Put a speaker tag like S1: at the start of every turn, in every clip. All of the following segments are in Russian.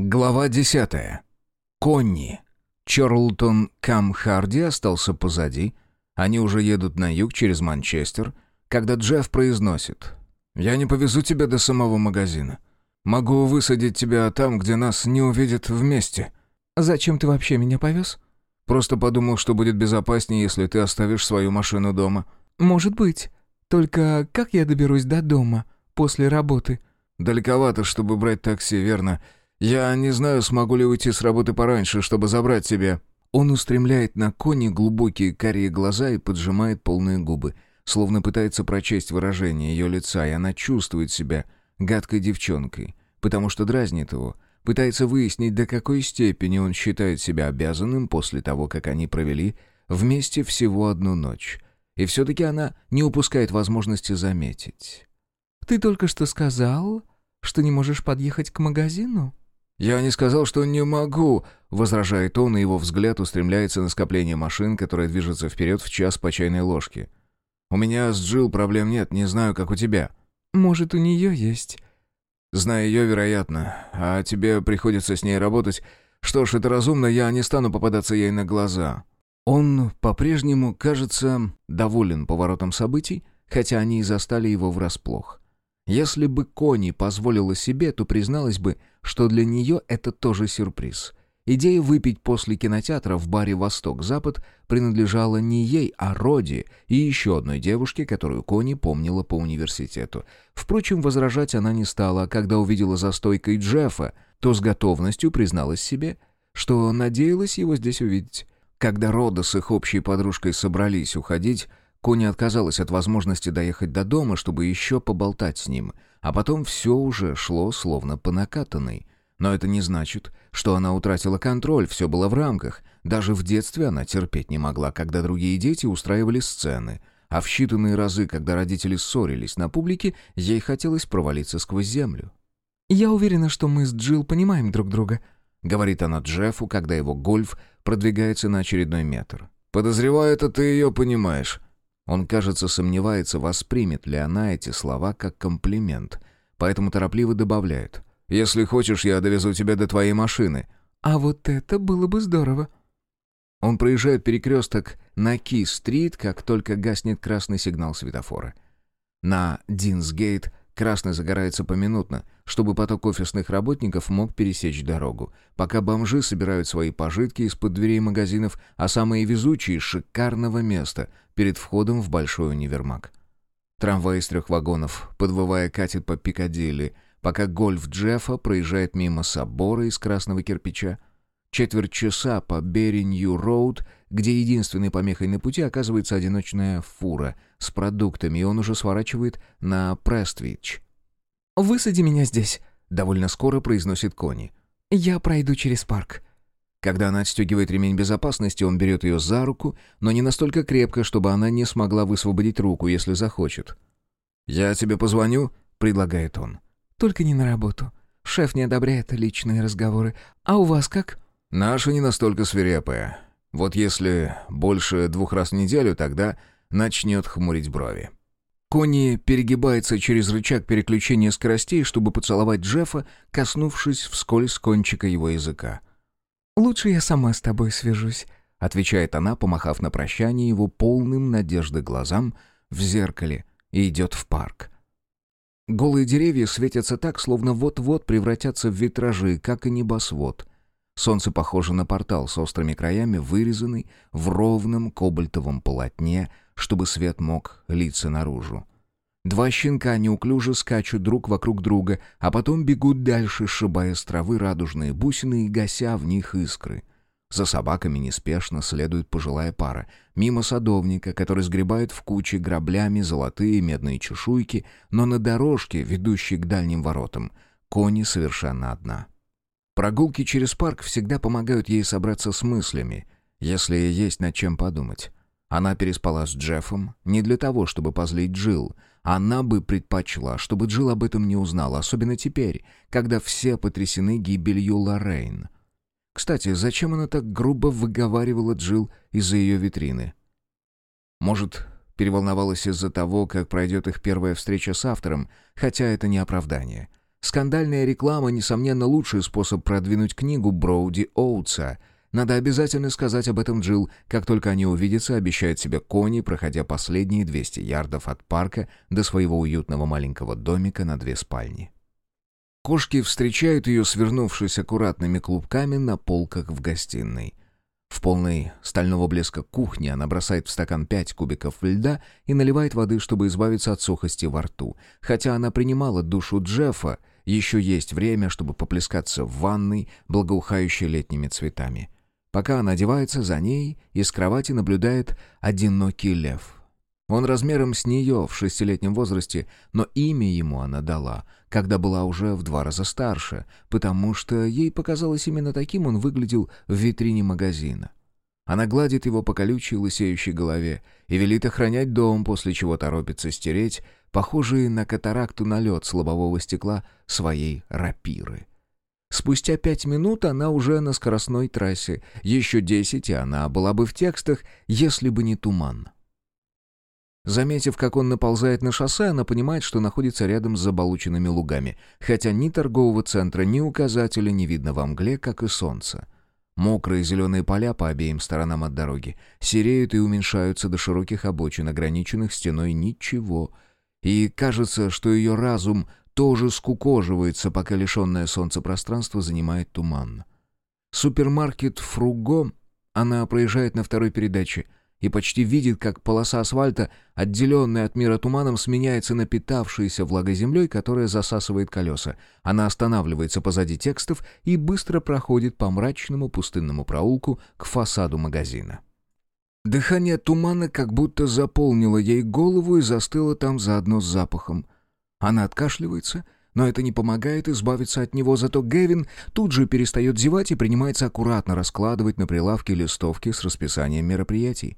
S1: Глава десятая. Конни. Чарлтон Камхарди остался позади. Они уже едут на юг через Манчестер, когда Джефф произносит «Я не повезу тебя до самого магазина. Могу высадить тебя там, где нас не увидят вместе».
S2: «Зачем ты вообще меня повез?»
S1: «Просто подумал, что будет безопаснее, если ты оставишь свою машину дома».
S2: «Может быть. Только как я доберусь до дома после работы?»
S1: «Далековато, чтобы брать такси, верно?» «Я не знаю, смогу ли уйти с работы пораньше, чтобы забрать тебя». Он устремляет на кони глубокие карие глаза и поджимает полные губы, словно пытается прочесть выражение ее лица, и она чувствует себя гадкой девчонкой, потому что дразнит его, пытается выяснить, до какой степени он считает себя обязанным после того, как они провели вместе всего одну ночь. И все-таки она не упускает возможности заметить.
S2: «Ты только что сказал, что не можешь подъехать к магазину?»
S1: «Я не сказал, что не могу», — возражает он, и его взгляд устремляется на скопление машин, которое движется вперед в час по чайной ложке. «У меня с Джилл проблем нет, не знаю, как у тебя».
S2: «Может, у нее есть».
S1: «Знаю ее, вероятно. А тебе приходится с ней работать. Что ж, это разумно, я не стану попадаться ей на глаза». Он по-прежнему, кажется, доволен поворотом событий, хотя они и застали его врасплох. Если бы Кони позволила себе, то призналась бы, что для нее это тоже сюрприз. Идея выпить после кинотеатра в баре «Восток-Запад» принадлежала не ей, а Роди и еще одной девушке, которую Кони помнила по университету. Впрочем, возражать она не стала, а когда увидела за стойкой Джеффа, то с готовностью призналась себе, что надеялась его здесь увидеть. Когда Рода с их общей подружкой собрались уходить, Кони отказалась от возможности доехать до дома, чтобы еще поболтать с ним, а потом все уже шло словно по накатанной. Но это не значит, что она утратила контроль, все было в рамках. Даже в детстве она терпеть не могла, когда другие дети устраивали сцены. А в считанные разы, когда родители ссорились на публике, ей хотелось провалиться сквозь землю.
S2: «Я уверена, что мы с Джилл понимаем друг друга», —
S1: говорит она Джеффу, когда его гольф продвигается на очередной метр. «Подозреваю, это ты ее понимаешь». Он, кажется, сомневается, воспримет ли она эти слова как комплимент, поэтому торопливо добавляет. «Если хочешь, я довезу тебя до твоей машины».
S2: «А вот это было бы здорово».
S1: Он проезжает перекресток на Ки-стрит, как только гаснет красный сигнал светофора. На Динсгейт красный загорается поминутно, чтобы поток офисных работников мог пересечь дорогу, пока бомжи собирают свои пожитки из-под дверей магазинов, а самые везучие — шикарного места перед входом в большой универмаг. Трамвай из трех вагонов, подвывая, катит по Пикадилли, пока гольф Джеффа проезжает мимо собора из красного кирпича. Четверть часа по Беринью-Роуд, где единственной помехой на пути оказывается одиночная фура с продуктами, и он уже сворачивает на Прествич.
S2: «Высади меня здесь», —
S1: довольно скоро произносит Кони.
S2: «Я пройду через парк».
S1: Когда она отстегивает ремень безопасности, он берет ее за руку, но не настолько крепко, чтобы она не смогла высвободить руку, если захочет. «Я тебе позвоню», — предлагает он.
S2: «Только не на работу. Шеф не одобряет личные разговоры. А у вас как?»
S1: «Наша не настолько свирепая. Вот если больше двух раз в неделю, тогда начнет хмурить брови». Конни перегибается через рычаг переключения скоростей, чтобы поцеловать Джеффа, коснувшись вскользь кончика его языка.
S2: «Лучше я сама с тобой свяжусь», — отвечает она, помахав на прощание его полным надежды глазам в зеркале, и идет в парк. Голые деревья светятся так, словно вот-вот превратятся в витражи, как и небосвод. Солнце похоже на портал с острыми краями, вырезанный в ровном кобальтовом полотне, чтобы свет мог литься наружу. Два щенка неуклюже скачут друг вокруг друга, а потом бегут дальше, сшибая с травы радужные бусины и гася в них искры. За собаками неспешно следует пожилая пара, мимо садовника, который сгребает в куче граблями золотые медные чешуйки, но на дорожке, ведущей к дальним воротам, кони совершенно одна. Прогулки через парк всегда помогают ей собраться с мыслями, если есть над чем подумать. Она переспала с Джеффом не для того, чтобы позлить Джилл. Она бы предпочла, чтобы Джилл об этом не узнала, особенно теперь, когда все потрясены гибелью Лоррейн. Кстати, зачем она так грубо выговаривала Джилл из-за ее витрины? Может, переволновалась из-за того, как пройдет их первая встреча с автором, хотя это не оправдание. Скандальная реклама, несомненно, лучший способ продвинуть книгу Броуди Оутса. Надо обязательно сказать об этом Джилл, как только они увидятся, обещает себе Кони, проходя последние 200 ярдов от парка до своего уютного маленького домика на две спальни. Кошки встречают ее, свернувшись аккуратными клубками на полках в гостиной. В полной стального блеска кухни она бросает в стакан пять кубиков льда и наливает воды, чтобы избавиться от сухости во рту. Хотя она принимала душу Джеффа, еще есть время, чтобы поплескаться в ванной, благоухающей летними цветами. Пока она одевается, за ней из кровати наблюдает одинокий лев. Он размером с нее в шестилетнем возрасте, но имя ему она дала, когда была уже в два раза старше, потому что ей показалось именно таким он выглядел в витрине магазина. Она гладит его по колючей лысеющей голове и велит охранять дом, после чего торопится стереть похожие на катаракту налет с лобового стекла своей рапиры. Спустя пять минут она уже на скоростной трассе, еще десять, и она была бы в текстах, если бы не туман. Заметив, как он наползает на шоссе, она понимает, что находится рядом с заболоченными лугами, хотя ни торгового центра, ни указателя не видно во мгле, как и солнца. Мокрые зеленые поля по обеим сторонам от дороги сереют и уменьшаются до широких обочин, ограниченных стеной ничего. И кажется, что ее разум тоже скукоживается, пока лишенное солнца пространство занимает туман. Супермаркет «Фруго» она проезжает на второй передаче — и почти видит, как полоса асфальта, отделенная от мира туманом, сменяется напитавшейся влагой землей, которая засасывает колеса. Она останавливается позади текстов и быстро проходит по мрачному пустынному проулку к фасаду магазина. Дыхание тумана как будто заполнило ей голову и застыло там заодно с запахом. Она откашливается — но это не помогает избавиться от него, зато Гевин тут же перестает зевать и принимается аккуратно раскладывать на прилавке листовки с расписанием мероприятий.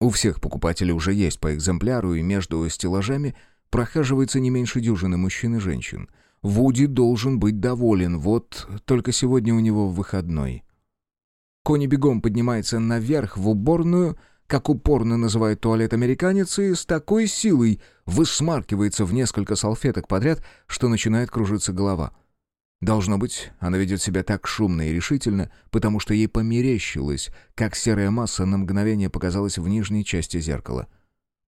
S2: У всех покупателей уже есть по экземпляру, и между стеллажами прохаживается не меньше дюжины мужчин и женщин. Вуди должен быть доволен, вот только сегодня у него выходной. Кони бегом поднимается наверх в уборную, как упорно называет туалет американец, и с такой силой высмаркивается в несколько салфеток подряд, что начинает кружиться голова — Должно быть, она ведет себя так шумно и решительно, потому что ей померещилось, как серая масса на мгновение показалась в нижней части зеркала.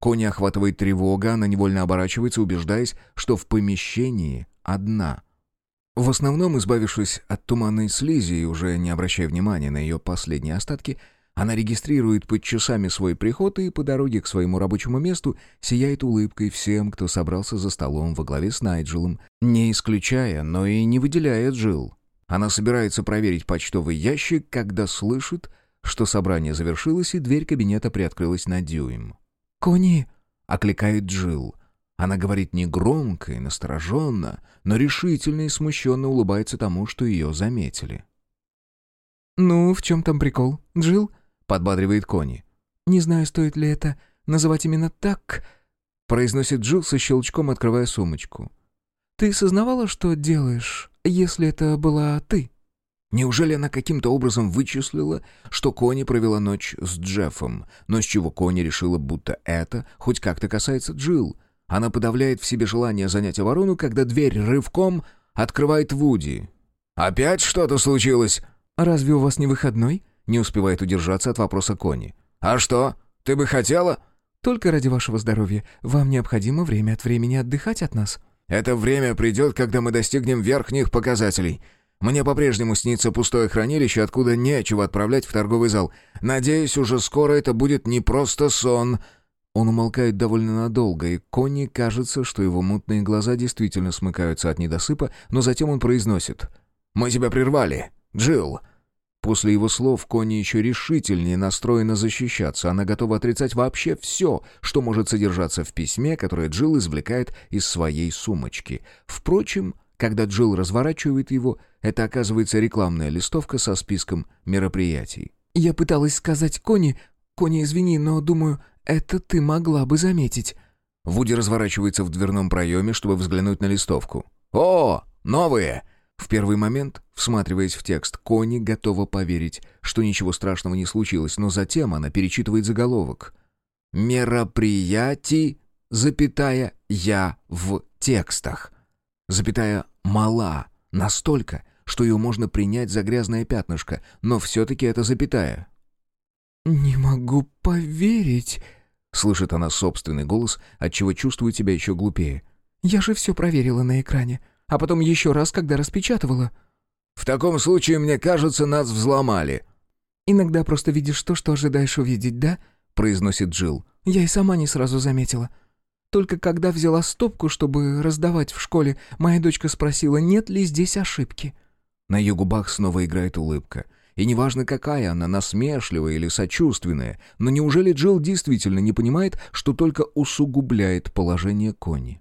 S2: Кони охватывает тревога, она невольно оборачивается, убеждаясь, что в помещении одна. В основном, избавившись от туманной слизи и уже не обращая внимания на ее последние остатки, она регистрирует под часами свой приход и по дороге к своему рабочему месту сияет улыбкой всем, кто собрался за столом во главе с Найджелом, не исключая, но и не выделяя Джилл. Она собирается проверить почтовый ящик, когда слышит, что собрание завершилось и дверь кабинета приоткрылась на дюйм. «Кони!» — окликает Джилл. Она говорит негромко и настороженно, но решительно и смущенно улыбается тому, что ее заметили. «Ну, в чем там прикол, Джилл?» Подбадривает Кони. «Не знаю, стоит ли это называть именно так», — произносит Джилл со щелчком, открывая сумочку. «Ты сознавала, что делаешь, если это была ты?» Неужели она каким-то образом вычислила, что Кони провела ночь с Джеффом, но с чего Кони решила, будто это хоть как-то касается Джилл? Она подавляет в себе желание занять оборону, когда дверь рывком открывает Вуди. «Опять что-то случилось?» «Разве у вас не выходной?» Не успевает удержаться от вопроса Кони. «А что? Ты бы хотела?» «Только ради вашего здоровья. Вам необходимо время от времени отдыхать от нас». «Это время придет, когда мы достигнем верхних показателей. Мне по-прежнему снится пустое хранилище, откуда нечего отправлять в торговый зал. Надеюсь, уже скоро это будет не просто сон». Он умолкает довольно надолго, и Конни кажется, что его мутные глаза действительно смыкаются от недосыпа, но затем он произносит. «Мы тебя прервали, Джилл. После его слов Кони еще решительнее настроена защищаться. Она готова отрицать вообще все, что может содержаться в письме, которое Джилл извлекает из своей сумочки. Впрочем, когда Джилл разворачивает его, это оказывается рекламная листовка со списком мероприятий. «Я пыталась сказать Кони... Кони, извини, но, думаю, это ты могла бы заметить». Вуди разворачивается в дверном проеме, чтобы взглянуть на листовку. «О, новые!» В первый момент, всматриваясь в текст, Кони готова поверить, что ничего страшного не случилось, но затем она перечитывает заголовок. «Мероприятий, запятая, я в текстах». Запятая мала, настолько, что ее можно принять за грязное пятнышко, но все-таки это запятая.
S3: «Не могу поверить», —
S2: слышит она собственный голос, отчего чувствует себя еще глупее.
S3: «Я же все проверила на экране, а потом еще раз, когда распечатывала».
S1: «В таком случае, мне кажется, нас взломали».
S3: «Иногда просто видишь то, что ожидаешь увидеть, да?»
S2: — произносит Джилл.
S3: «Я и сама не сразу заметила. Только когда взяла стопку, чтобы раздавать в школе, моя дочка спросила, нет ли здесь ошибки».
S2: На ее губах снова играет улыбка. И неважно, какая она, насмешливая или сочувственная, но неужели Джилл действительно не понимает, что только усугубляет положение Кони?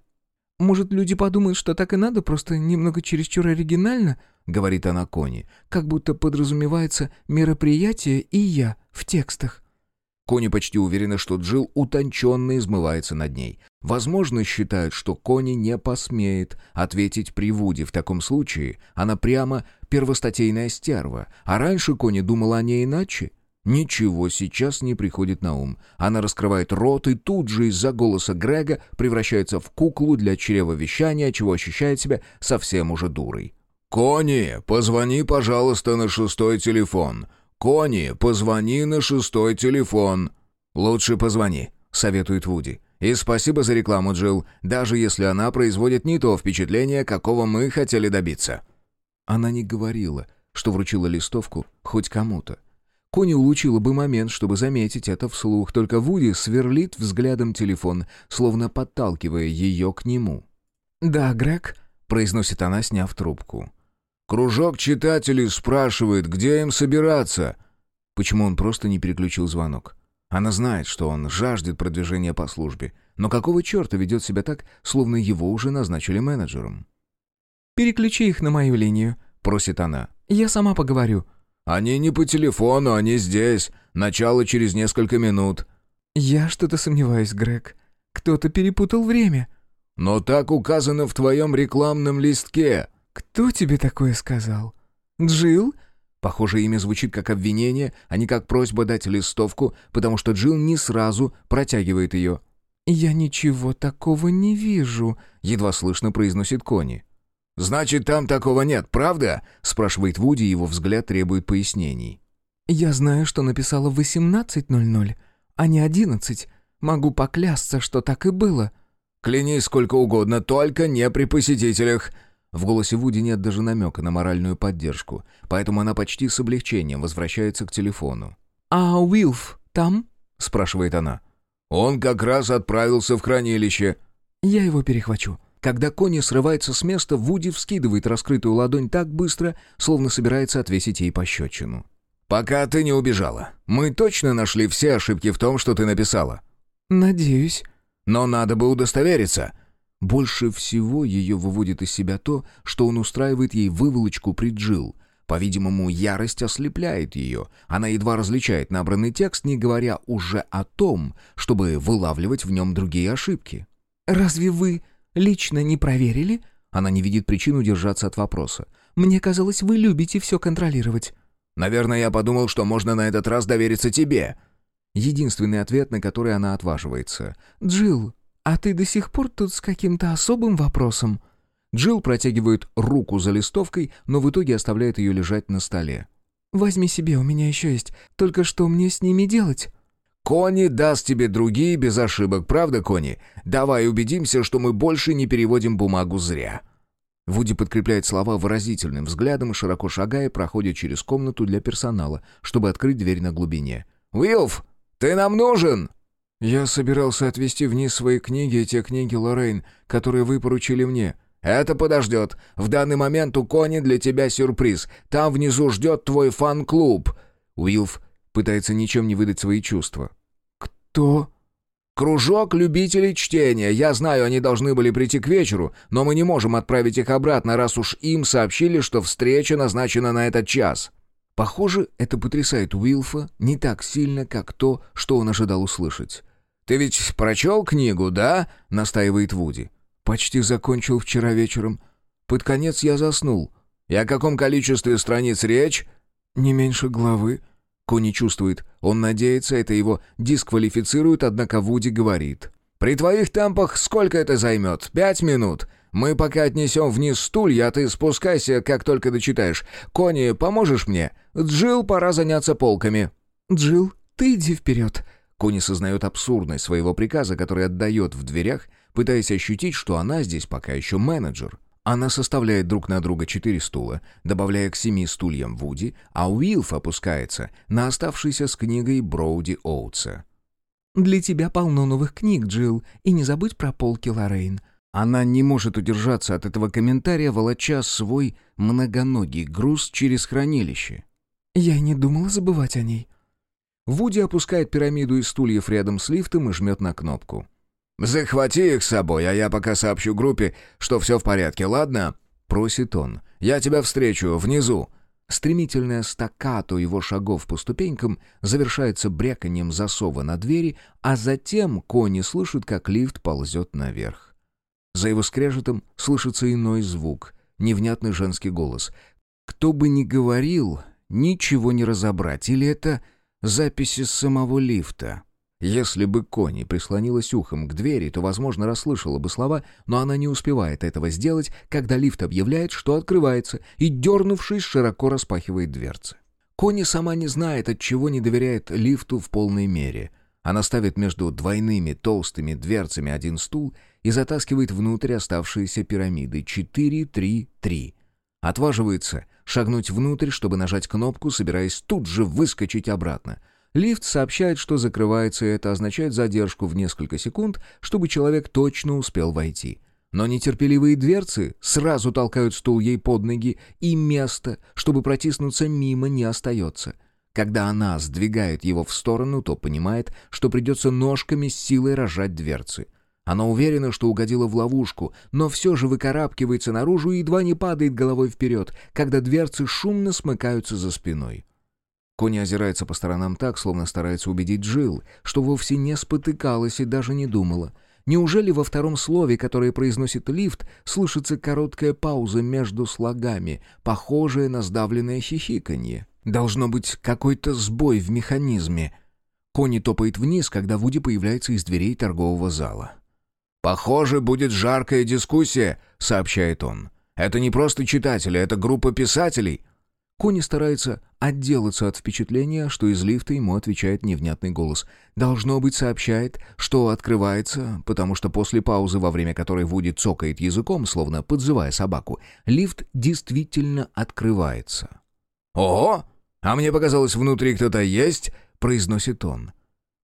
S3: «Может, люди подумают, что так и надо, просто немного чересчур оригинально?» — говорит она Кони. «Как будто подразумевается мероприятие и я в текстах».
S2: Кони почти уверена, что Джилл утонченно измывается над ней. Возможно, считают, что Кони не посмеет ответить при Вуди. В таком случае она прямо первостатейная стерва. А раньше Кони думала о ней иначе. Ничего сейчас не приходит на ум. Она раскрывает рот и тут же из-за голоса Грега превращается в куклу для чревовещания, чего ощущает себя совсем уже дурой.
S1: «Кони, позвони, пожалуйста, на шестой телефон. «Кони, позвони на шестой телефон».
S2: «Лучше позвони», — советует Вуди. «И спасибо за рекламу, Джилл, даже если она производит не то впечатление, какого мы хотели добиться». Она не говорила, что вручила листовку хоть кому-то. Кони улучила бы момент, чтобы заметить это вслух, только Вуди сверлит взглядом телефон, словно подталкивая ее к нему.
S3: «Да, Грег», —
S2: произносит она, сняв трубку.
S1: Кружок читателей спрашивает, где им собираться.
S2: Почему он просто не переключил звонок? Она знает, что он жаждет продвижения по службе, но какого черта ведет себя так, словно его уже назначили менеджером?
S3: «Переключи их на мою линию», —
S2: просит она.
S3: «Я сама поговорю».
S1: «Они не по телефону, они здесь. Начало через несколько минут».
S3: «Я что-то сомневаюсь, Грег. Кто-то перепутал время».
S1: «Но так указано в твоем рекламном листке».
S3: «Кто тебе такое сказал? Джилл?»
S2: Похоже, имя звучит как обвинение, а не как просьба дать листовку, потому что Джилл не сразу протягивает ее.
S3: «Я ничего такого не вижу», —
S2: едва слышно произносит Кони.
S1: «Значит, там такого нет, правда?»
S2: — спрашивает Вуди, его взгляд требует пояснений.
S3: «Я знаю, что написала в 18.00, а не 11. Могу поклясться, что так и было».
S1: «Клянись сколько угодно, только не при посетителях»,
S2: в голосе Вуди нет даже намека на моральную поддержку, поэтому она почти с облегчением возвращается к телефону.
S3: «А Уилф там?»
S2: — спрашивает она.
S1: «Он как раз отправился в хранилище».
S3: «Я его перехвачу».
S2: Когда Кони срывается с места, Вуди вскидывает раскрытую ладонь так быстро, словно собирается отвесить ей пощечину.
S1: «Пока ты не убежала. Мы точно нашли все ошибки в том, что ты написала».
S3: «Надеюсь».
S1: «Но надо бы удостовериться».
S2: Больше всего ее выводит из себя то, что он устраивает ей выволочку при Джилл. По-видимому, ярость ослепляет ее. Она едва различает набранный текст, не говоря уже о том, чтобы вылавливать в нем другие ошибки.
S3: «Разве вы лично не проверили?»
S2: Она не видит причин удержаться от вопроса.
S3: «Мне казалось, вы любите все контролировать».
S1: «Наверное, я подумал, что можно на этот раз довериться тебе».
S2: Единственный ответ, на который она отваживается.
S3: «Джилл, «А ты до сих пор тут с каким-то особым вопросом?»
S2: Джилл протягивает руку за листовкой, но в итоге оставляет ее лежать на столе.
S3: «Возьми себе, у меня еще есть. Только что мне с ними делать?»
S1: «Кони даст тебе другие без ошибок, правда, Кони? Давай убедимся, что мы больше не переводим бумагу зря».
S2: Вуди подкрепляет слова выразительным взглядом широко шагая, проходит через комнату для персонала, чтобы открыть дверь на глубине.
S1: «Уилф, ты нам нужен!»
S3: «Я собирался отвезти вниз свои книги и те книги Лоррейн, которые вы поручили мне».
S1: «Это подождет. В данный момент у Кони для тебя сюрприз. Там внизу ждет твой фан-клуб».
S2: Уилф пытается ничем не выдать свои чувства.
S3: «Кто?»
S1: «Кружок любителей чтения. Я знаю, они должны были прийти к вечеру, но мы не можем отправить их обратно, раз уж им сообщили, что встреча назначена на этот час».
S2: Похоже, это потрясает Уилфа не так сильно, как то, что он ожидал услышать.
S1: «Ты ведь прочел книгу, да?» — настаивает Вуди.
S3: «Почти закончил вчера вечером. Под конец я заснул».
S1: «И о каком количестве страниц речь?»
S3: «Не меньше главы».
S2: Кони чувствует. Он надеется, это его дисквалифицирует, однако Вуди говорит.
S1: «При твоих темпах сколько это займет? Пять минут? Мы пока отнесем вниз стулья, а ты спускайся, как только дочитаешь. Кони, поможешь мне? Джил, пора заняться полками».
S3: Джил, ты иди вперед».
S2: Кони сознает абсурдность своего приказа, который отдает в дверях, пытаясь ощутить, что она здесь пока еще менеджер. Она составляет друг на друга четыре стула, добавляя к семи стульям Вуди, а Уилф опускается на оставшийся с книгой Броуди Оутса.
S3: «Для тебя полно новых книг, Джилл, и не забудь про полки Лоррейн».
S2: Она не может удержаться от этого комментария, волоча свой многоногий груз через хранилище.
S3: «Я не думала забывать о ней».
S2: Вуди опускает пирамиду из стульев рядом с лифтом и жмет на кнопку.
S1: «Захвати их с собой, а я пока сообщу группе, что все в порядке, ладно?» — просит он. «Я тебя встречу внизу».
S2: Стремительная стаккато его шагов по ступенькам завершается бряканьем засова на двери, а затем Кони слышит, как лифт ползет наверх. За его скрежетом слышится иной звук, невнятный женский голос. Кто бы ни говорил, ничего не разобрать, или это записи с самого лифта. Если бы Кони прислонилась ухом к двери, то, возможно, расслышала бы слова, но она не успевает этого сделать, когда лифт объявляет, что открывается, и, дернувшись, широко распахивает дверцы. Кони сама не знает, от чего не доверяет лифту в полной мере. Она ставит между двойными толстыми дверцами один стул и затаскивает внутрь оставшиеся пирамиды 4-3-3. Отваживается шагнуть внутрь, чтобы нажать кнопку, собираясь тут же выскочить обратно — Лифт сообщает, что закрывается, и это означает задержку в несколько секунд, чтобы человек точно успел войти. Но нетерпеливые дверцы сразу толкают стул ей под ноги, и место, чтобы протиснуться мимо, не остается. Когда она сдвигает его в сторону, то понимает, что придется ножками с силой разжать дверцы. Она уверена, что угодила в ловушку, но все же выкарабкивается наружу и едва не падает головой вперед, когда дверцы шумно смыкаются за спиной. Кони озирается по сторонам так, словно старается убедить Джилл, что вовсе не спотыкалась и даже не думала. Неужели во втором слове, которое произносит лифт, слышится короткая пауза между слогами, похожая на сдавленное хихиканье? Должно быть какой-то сбой в механизме. Кони топает вниз, когда Вуди появляется из дверей торгового зала.
S1: «Похоже, будет жаркая дискуссия», — сообщает он. «Это не просто читатели, это группа писателей.
S2: Кони старается отделаться от впечатления, что из лифта ему отвечает невнятный голос. Должно быть, сообщает, что открывается, потому что после паузы, во время которой Вуди цокает языком, словно подзывая собаку, лифт действительно открывается.
S1: «Ого! А мне показалось, внутри кто-то есть?» — произносит он.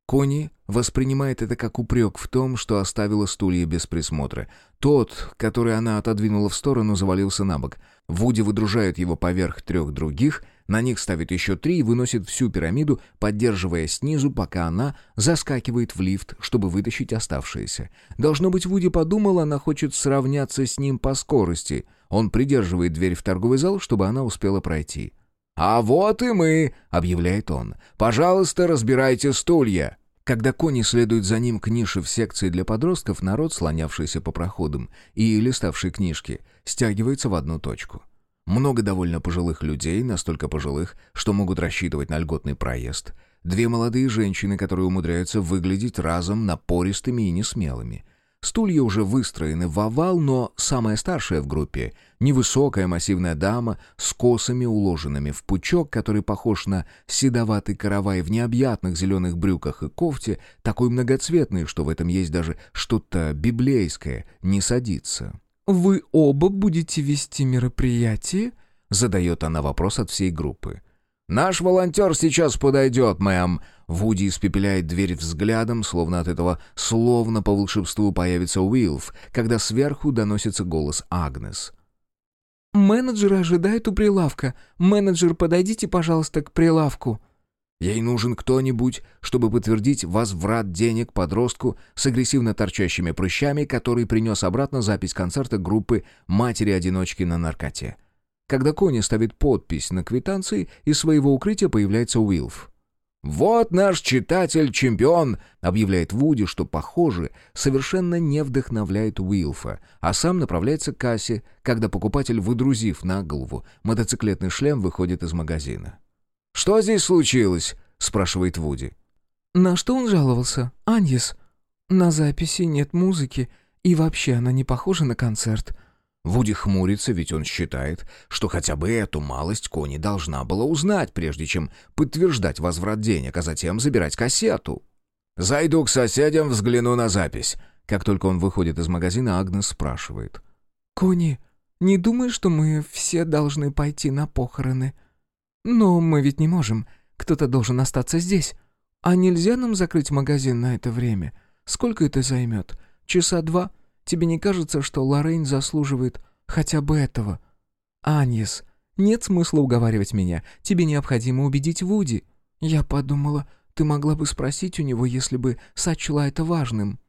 S2: Кони воспринимает это как упрек в том, что оставила стулья без присмотра. Тот, который она отодвинула в сторону, завалился на бок. Вуди выдружает его поверх трех других, на них ставит еще три и выносит всю пирамиду, поддерживая снизу, пока она заскакивает в лифт, чтобы вытащить оставшиеся. Должно быть, Вуди подумала, она хочет сравняться с ним по скорости. Он придерживает дверь в торговый зал, чтобы она успела пройти.
S1: «А вот и мы!» — объявляет он. «Пожалуйста, разбирайте стулья!»
S2: Когда кони следуют за ним к нише в секции для подростков, народ, слонявшийся по проходам и листавший книжки, стягивается в одну точку. Много довольно пожилых людей, настолько пожилых, что могут рассчитывать на льготный проезд. Две молодые женщины, которые умудряются выглядеть разом напористыми и несмелыми — Стулья уже выстроены в овал, но самая старшая в группе — невысокая массивная дама с косами, уложенными в пучок, который похож на седоватый каравай в необъятных зеленых брюках и кофте, такой многоцветный, что в этом есть даже что-то библейское, не садится.
S3: «Вы оба будете вести мероприятие?»
S2: — задает она вопрос от всей группы.
S1: «Наш волонтер сейчас подойдет, мэм!» Вуди испепеляет дверь взглядом, словно от этого словно по волшебству появится Уилф, когда сверху доносится голос Агнес.
S3: «Менеджер ожидает у прилавка. Менеджер, подойдите, пожалуйста, к прилавку».
S2: Ей нужен кто-нибудь, чтобы подтвердить возврат денег подростку с агрессивно торчащими прыщами, который принес обратно запись концерта группы «Матери-одиночки на наркоте». Когда Кони ставит подпись на квитанции, из своего укрытия появляется Уилф.
S1: «Вот наш читатель-чемпион!» — объявляет Вуди, что, похоже, совершенно не вдохновляет Уилфа, а сам направляется к кассе, когда покупатель, выдрузив на голову мотоциклетный шлем, выходит из магазина. «Что здесь случилось?» — спрашивает Вуди.
S3: «На что он жаловался? Аньес?» «На записи нет музыки, И вообще, она не похожа на концерт».
S2: Вуди хмурится, ведь он считает, что хотя бы эту малость Кони должна была узнать, прежде чем подтверждать возврат денег, а затем забирать кассету. «Зайду к соседям, взгляну на запись». Как только он выходит из магазина, Агнес спрашивает.
S3: «Кони, не думаешь, что мы все должны пойти на похороны? Но мы ведь не можем. Кто-то должен остаться здесь. А нельзя нам закрыть магазин на это время? Сколько это займет? Часа два?» Тебе не кажется, что Лоррейн заслуживает хотя бы этого? Аньес, нет смысла уговаривать меня. Тебе необходимо убедить Вуди. Я подумала, ты могла бы спросить у него, если бы сочла это важным.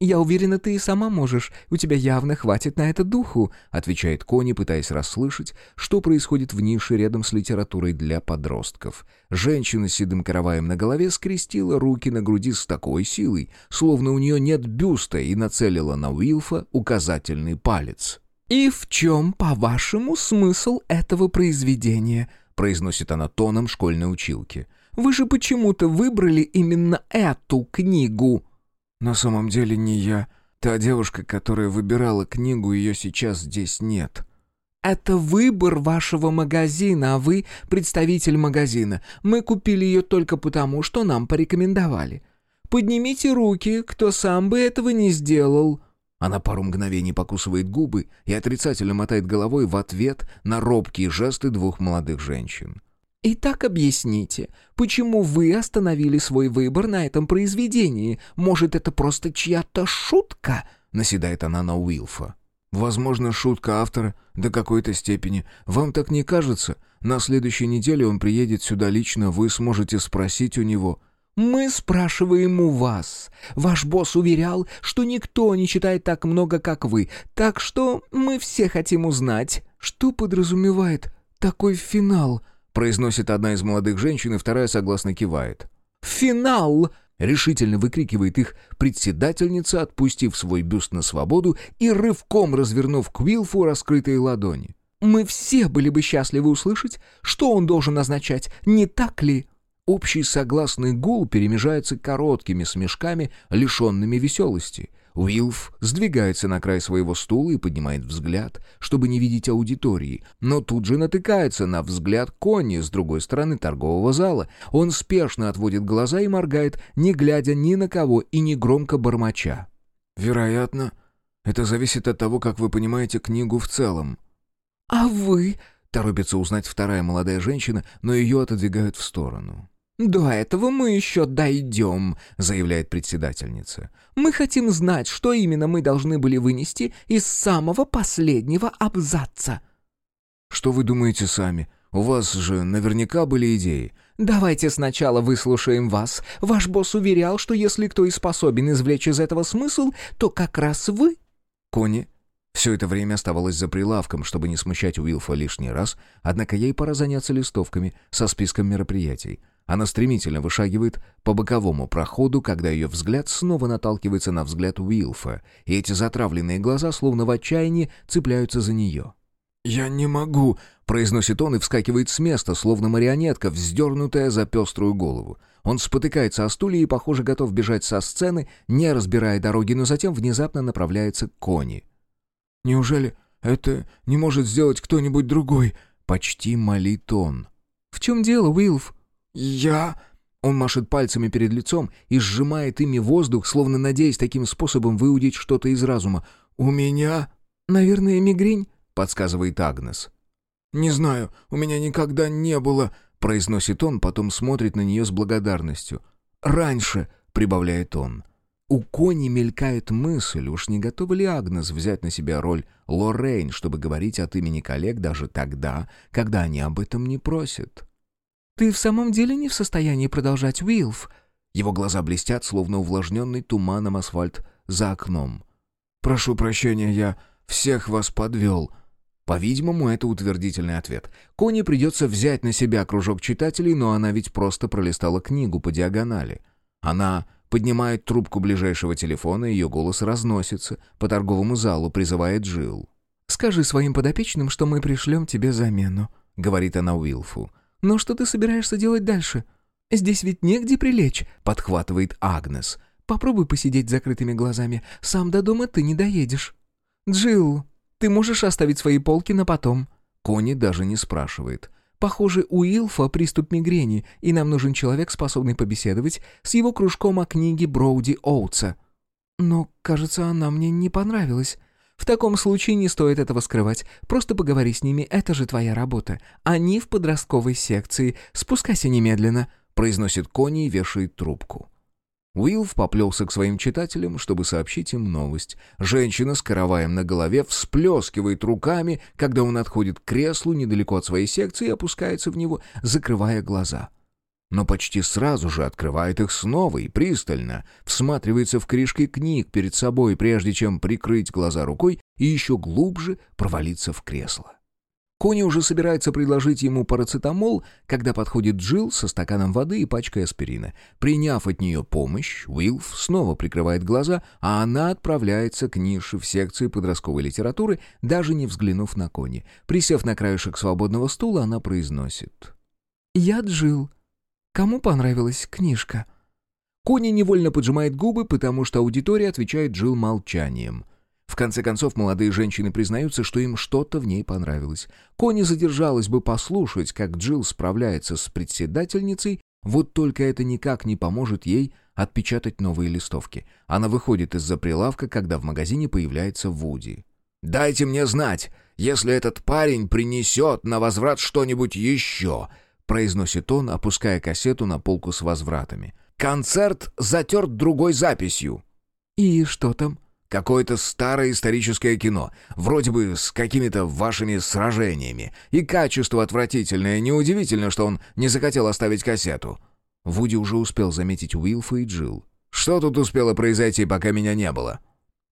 S3: «Я уверена, ты и сама можешь. У тебя явно хватит на это духу», — отвечает Кони, пытаясь расслышать, что происходит в нише рядом с литературой для подростков. Женщина с седым караваем на голове скрестила руки на груди с такой силой, словно у нее нет бюста, и нацелила на Уилфа указательный палец. «И в чем, по-вашему, смысл этого произведения?» — произносит она тоном школьной училки. «Вы же почему-то выбрали именно эту книгу».
S1: «На самом деле не я. Та девушка, которая выбирала книгу, ее сейчас здесь нет».
S3: «Это выбор вашего магазина, а вы представитель магазина. Мы купили ее только потому, что нам порекомендовали. Поднимите руки, кто сам бы этого не сделал».
S2: Она пару мгновений покусывает губы и отрицательно мотает головой в ответ на робкие жесты двух молодых женщин.
S3: Итак, объясните, почему вы остановили свой выбор на этом произведении? Может, это просто чья-то шутка?» — наседает она на Уилфа.
S1: «Возможно, шутка автора до какой-то степени. Вам так не кажется? На следующей неделе он приедет сюда лично, вы сможете спросить у него».
S3: «Мы спрашиваем у вас. Ваш босс уверял, что никто не читает так много, как вы, так что мы все хотим узнать, что подразумевает такой финал»,
S2: произносит одна из молодых женщин, и вторая согласно кивает.
S3: «Финал!»
S2: — решительно выкрикивает их председательница, отпустив свой бюст на свободу и рывком развернув к Уилфу раскрытые ладони.
S3: «Мы все были бы счастливы услышать, что он должен означать, не так ли?»
S2: Общий согласный гул перемежается короткими смешками, лишенными веселости — Уилф сдвигается на край своего стула и поднимает взгляд, чтобы не видеть аудитории, но тут же натыкается на взгляд Конни с другой стороны торгового зала. Он спешно отводит глаза и моргает, не глядя ни на кого и не громко бормоча.
S1: «Вероятно, это зависит от того, как вы понимаете книгу в целом».
S3: «А вы?»
S2: — торопится узнать вторая молодая женщина, но ее отодвигают в сторону.
S3: «До этого мы еще дойдем», — заявляет председательница. «Мы хотим знать, что именно мы должны были вынести из самого последнего абзаца».
S1: «Что вы думаете сами? У вас же наверняка были идеи».
S3: «Давайте сначала выслушаем вас. Ваш босс уверял, что если кто и способен извлечь из этого смысл, то как раз вы».
S2: Кони все это время оставалась за прилавком, чтобы не смущать Уилфа лишний раз, однако ей пора заняться листовками со списком мероприятий. Она стремительно вышагивает по боковому проходу, когда ее взгляд снова наталкивается на взгляд Уилфа, и эти затравленные глаза, словно в отчаянии, цепляются за нее.
S1: «Я не могу», —
S2: произносит он и вскакивает с места, словно марионетка, вздернутая за пеструю голову. Он спотыкается о стуле и, похоже, готов бежать со сцены, не разбирая дороги, но затем внезапно направляется к Кони.
S1: «Неужели это не может сделать кто-нибудь другой?»
S2: — почти молит он.
S3: «В чем дело, Уилф?»
S1: «Я...»
S2: Он машет пальцами перед лицом и сжимает ими воздух, словно надеясь таким способом выудить что-то из разума.
S1: «У меня...»
S3: «Наверное, мигрень?»
S2: — подсказывает Агнес.
S1: «Не знаю, у меня никогда не было...» — произносит он, потом смотрит на нее с благодарностью. «Раньше...» — прибавляет он.
S2: У Кони мелькает мысль, уж не готова ли Агнес взять на себя роль Лоррейн, чтобы говорить от имени коллег даже тогда, когда они об этом не просят.
S3: «Ты в самом деле не в состоянии продолжать, Уилф?»
S2: Его глаза блестят, словно увлажненный туманом асфальт за окном.
S1: «Прошу прощения, я всех вас подвел».
S2: По-видимому, это утвердительный ответ. Кони придется взять на себя кружок читателей, но она ведь просто пролистала книгу по диагонали. Она поднимает трубку ближайшего телефона, ее голос разносится по торговому залу, призывая Джилл.
S3: «Скажи своим подопечным, что мы пришлем тебе замену», — говорит она Уилфу. Но что ты собираешься делать дальше? Здесь ведь негде прилечь», — подхватывает Агнес. Попробуй посидеть с закрытыми глазами. Сам до дома ты не доедешь. Джилл, ты можешь оставить свои полки на потом».
S2: Кони даже не спрашивает.
S3: «Похоже, у Илфа приступ мигрени, и нам нужен человек, способный побеседовать с его кружком о книге Броуди Оутса». «Но, кажется, она мне не понравилась». «В таком случае не стоит этого скрывать. Просто поговори с ними, это же твоя работа. Они в подростковой секции. Спускайся немедленно», —
S2: произносит Кони и вешает трубку. Уилф поплелся к своим читателям, чтобы сообщить им новость. Женщина с караваем на голове всплескивает руками, когда он отходит к креслу недалеко от своей секции и опускается в него, закрывая глаза. Но почти сразу же открывает их снова и пристально, всматривается в крышки книг перед собой, прежде чем прикрыть глаза рукой и еще глубже провалиться в кресло. Кони уже собирается предложить ему парацетамол, когда подходит Джилл со стаканом воды и пачкой аспирина. Приняв от нее помощь, Уилф снова прикрывает глаза, а она отправляется к нише в секции подростковой литературы, даже не взглянув на Кони. Присев на краешек свободного стула, она произносит.
S3: «Я Джилл. Кому понравилась книжка?»
S2: Кони невольно поджимает губы, потому что аудитория отвечает Джилл молчанием — в конце концов, молодые женщины признаются, что им что-то в ней понравилось. Кони задержалась бы послушать, как Джилл справляется с председательницей, вот только это никак не поможет ей отпечатать новые листовки. Она выходит из-за прилавка, когда в магазине появляется Вуди. «Дайте мне знать, если этот парень принесет на возврат что-нибудь еще», произносит он, опуская кассету на полку с возвратами. «Концерт затерт другой записью».
S3: «И что там?»
S2: Какое-то старое историческое кино, вроде бы с какими-то вашими сражениями. И качество отвратительное, неудивительно, что он не захотел оставить кассету». Вуди уже успел заметить Уилфа и Джилл. «Что тут успело произойти, пока меня не было?»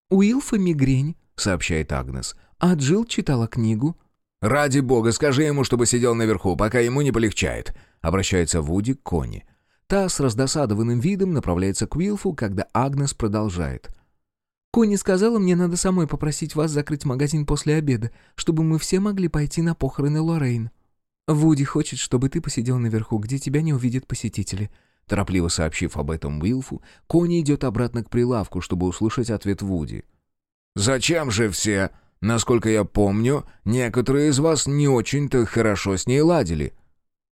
S3: «Уилфа мигрень», — сообщает Агнес. «А Джилл читала книгу».
S2: «Ради бога, скажи ему, чтобы сидел наверху, пока ему не полегчает», — обращается Вуди к Кони. Та с раздосадованным видом направляется к Уилфу, когда Агнес продолжает —
S3: Кони сказала, мне надо самой попросить вас закрыть магазин после обеда, чтобы мы все могли пойти на похороны Лоррейн. Вуди хочет, чтобы ты посидел наверху, где тебя не увидят посетители».
S2: Торопливо сообщив об этом Уилфу, Кони идет обратно к прилавку, чтобы услышать ответ Вуди. «Зачем же все? Насколько я помню, некоторые из вас не очень-то хорошо с ней ладили».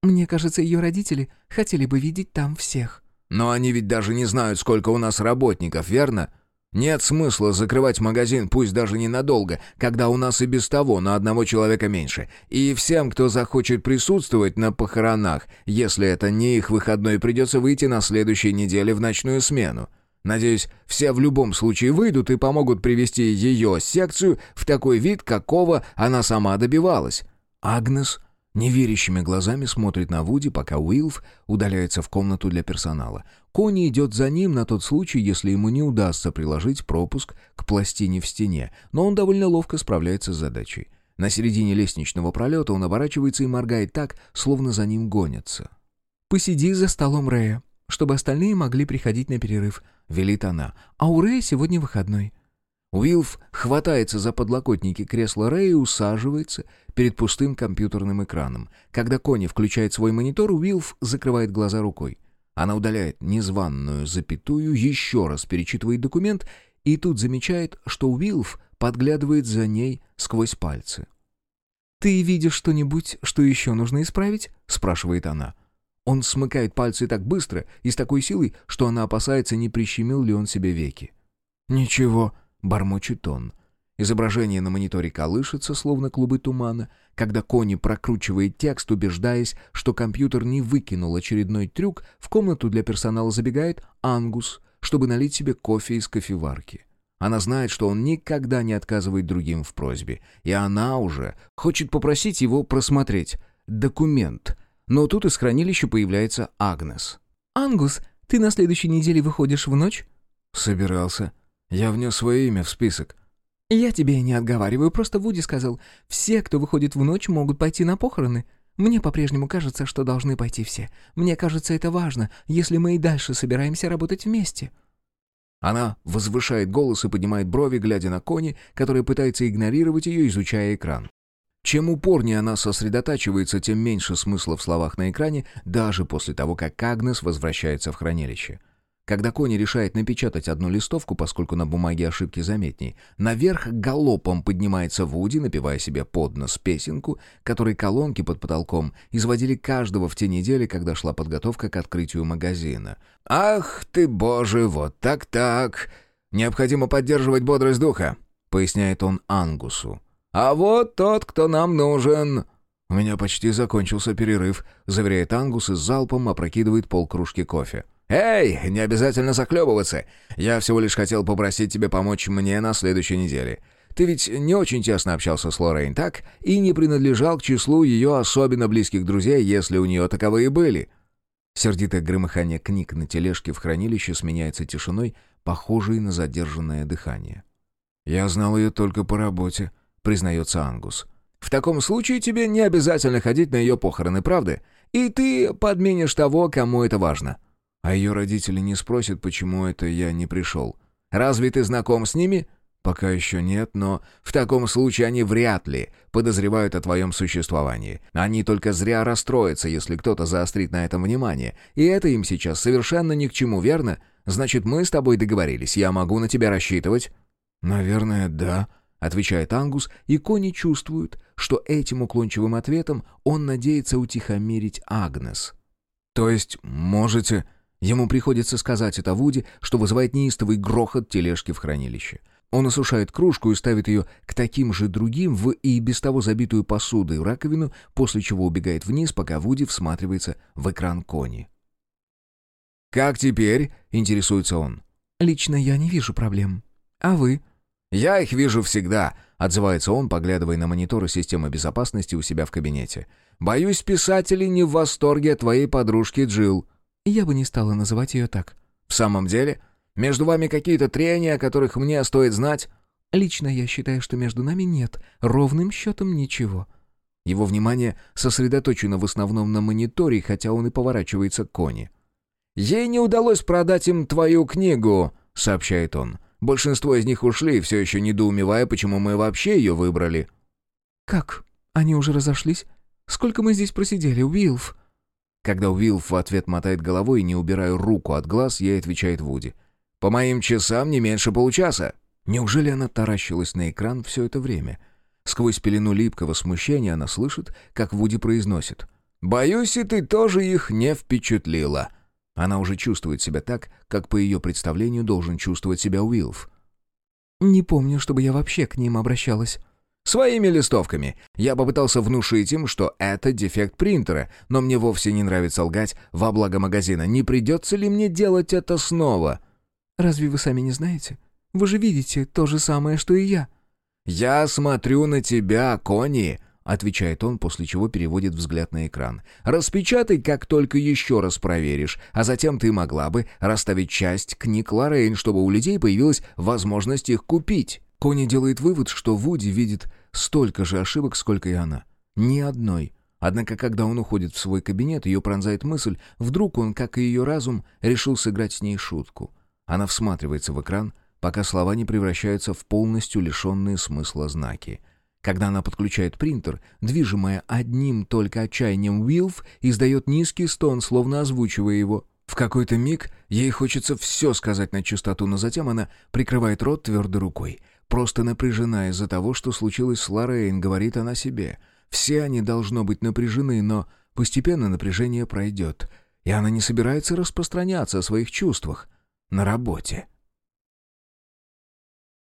S3: «Мне кажется, ее родители хотели бы видеть там всех».
S2: «Но они ведь даже не знают, сколько у нас работников, верно? Нет смысла закрывать магазин, пусть даже ненадолго, когда у нас и без того на одного человека меньше. И всем, кто захочет присутствовать на похоронах, если это не их выходной, придется выйти на следующей неделе в ночную смену. Надеюсь, все в любом случае выйдут и помогут привести ее секцию в такой вид, какого она сама добивалась. Агнес Неверящими глазами смотрит на Вуди, пока Уилф удаляется в комнату для персонала. Кони идет за ним на тот случай, если ему не удастся приложить пропуск к пластине в стене, но он довольно ловко справляется с задачей. На середине лестничного пролета он оборачивается и моргает так, словно за ним гонятся.
S3: «Посиди за столом Рэя, чтобы остальные могли приходить на перерыв», — велит она. «А у Рэя сегодня выходной».
S2: Уилф хватается за подлокотники кресла Рэя и усаживается перед пустым компьютерным экраном. Когда Кони включает свой монитор, Уилф закрывает глаза рукой. Она удаляет незваную запятую, еще раз перечитывает документ и тут замечает, что Уилф подглядывает за ней сквозь пальцы.
S3: «Ты видишь что-нибудь, что еще нужно исправить?» — спрашивает она.
S2: Он смыкает пальцы так быстро и с такой силой, что она опасается, не прищемил ли он себе веки.
S3: «Ничего», —
S2: бормочет он. Изображение на мониторе колышется, словно клубы тумана, когда Кони прокручивает текст, убеждаясь, что компьютер не выкинул очередной трюк, в комнату для персонала забегает Ангус, чтобы налить себе кофе из кофеварки. Она знает, что он никогда не отказывает другим в просьбе, и она уже хочет попросить его просмотреть документ. Но тут из хранилища появляется Агнес.
S3: «Ангус, ты на следующей неделе выходишь в ночь?»
S1: «Собирался», я внес свое имя в список.
S3: Я тебе не отговариваю, просто Вуди сказал, все, кто выходит в ночь, могут пойти на похороны. Мне по-прежнему кажется, что должны пойти все. Мне кажется, это важно, если мы и дальше собираемся работать вместе».
S2: Она возвышает голос и поднимает брови, глядя на Кони, который пытается игнорировать ее, изучая экран. Чем упорнее она сосредотачивается, тем меньше смысла в словах на экране, даже после того, как Агнес возвращается в хранилище. Когда Кони решает напечатать одну листовку, поскольку на бумаге ошибки заметней, наверх галопом поднимается Вуди, напевая себе под нос песенку, которой колонки под потолком изводили каждого в те недели, когда шла подготовка к открытию магазина. «Ах ты, боже, вот так-так! Необходимо поддерживать бодрость духа», — поясняет он Ангусу. «А вот тот, кто нам нужен!» «У меня почти закончился перерыв», — заверяет Ангус и залпом опрокидывает полкружки кофе. «Эй, не обязательно заклебываться. Я всего лишь хотел попросить тебя помочь мне на следующей неделе. Ты ведь не очень тесно общался с Лоррейн, так? И не принадлежал к числу ее особенно близких друзей, если у нее таковые были». Сердитое громыхание книг на тележке в хранилище сменяется тишиной, похожей на задержанное дыхание.
S1: «Я знал ее только по работе», — признается Ангус.
S2: «В таком случае тебе не обязательно ходить на ее похороны, правда? И ты подменишь того, кому это важно».
S1: А ее родители не спросят, почему это я не пришел.
S2: Разве ты знаком с ними?
S1: Пока еще нет, но
S2: в таком случае они вряд ли подозревают о твоем существовании. Они только зря расстроятся, если кто-то заострит на этом внимание. И это им сейчас совершенно ни к чему, верно? Значит, мы с тобой договорились. Я могу на тебя рассчитывать?
S1: Наверное, да,
S2: отвечает Ангус, и кони чувствуют, что этим уклончивым ответом он надеется утихомирить Агнес.
S1: То есть, можете
S2: Ему приходится сказать это Вуди, что вызывает неистовый грохот тележки в хранилище. Он осушает кружку и ставит ее к таким же другим в и без того забитую посудой раковину, после чего убегает вниз, пока Вуди всматривается в экран Кони.
S1: «Как теперь?» — интересуется он.
S3: «Лично я не вижу проблем. А вы?»
S2: «Я их вижу всегда», — отзывается он, поглядывая на мониторы системы безопасности у себя в кабинете. «Боюсь, писатели не в восторге от твоей подружки Джилл».
S3: Я бы не стала называть ее так.
S2: «В самом деле? Между вами какие-то трения, о которых мне стоит знать?»
S3: «Лично я считаю, что между нами нет ровным счетом ничего».
S2: Его внимание сосредоточено в основном на мониторе, хотя он и поворачивается к Кони. «Ей не удалось продать им твою книгу», — сообщает он. «Большинство из них ушли, все еще недоумевая, почему мы вообще ее выбрали».
S3: «Как? Они уже разошлись? Сколько мы здесь просидели, Уилф?»
S2: Когда Уилф в ответ мотает головой и не убираю руку от глаз, ей отвечает Вуди. «По моим часам не меньше получаса». Неужели она таращилась на экран все это время? Сквозь пелену липкого смущения она слышит, как Вуди произносит. «Боюсь, и ты тоже их не впечатлила». Она уже чувствует себя так, как по ее представлению должен чувствовать себя Уилф.
S3: «Не помню, чтобы я вообще к ним обращалась».
S2: Своими листовками. Я попытался внушить им, что это дефект принтера, но мне вовсе не нравится лгать во благо магазина. Не придется ли мне делать это снова?
S3: Разве вы сами не знаете? Вы же видите то же самое, что и я.
S2: Я смотрю на тебя, Кони, отвечает он, после чего переводит взгляд на экран. Распечатай, как только еще раз проверишь, а затем ты могла бы расставить часть книг Лоррейн, чтобы у людей появилась возможность их купить. Кони делает вывод, что Вуди видит столько же ошибок, сколько и она. Ни одной. Однако, когда он уходит в свой кабинет, ее пронзает мысль, вдруг он, как и ее разум, решил сыграть с ней шутку. Она всматривается в экран, пока слова не превращаются в полностью лишенные смысла знаки. Когда она подключает принтер, движимая одним только отчаянием Уилф, издает низкий стон, словно озвучивая его. В какой-то миг ей хочется все сказать на чистоту, но затем она прикрывает рот твердой рукой. Просто напряжена из-за того, что случилось с Лоррейн, говорит она себе. Все они должно быть напряжены, но постепенно напряжение пройдет, и она не собирается распространяться о своих чувствах на работе.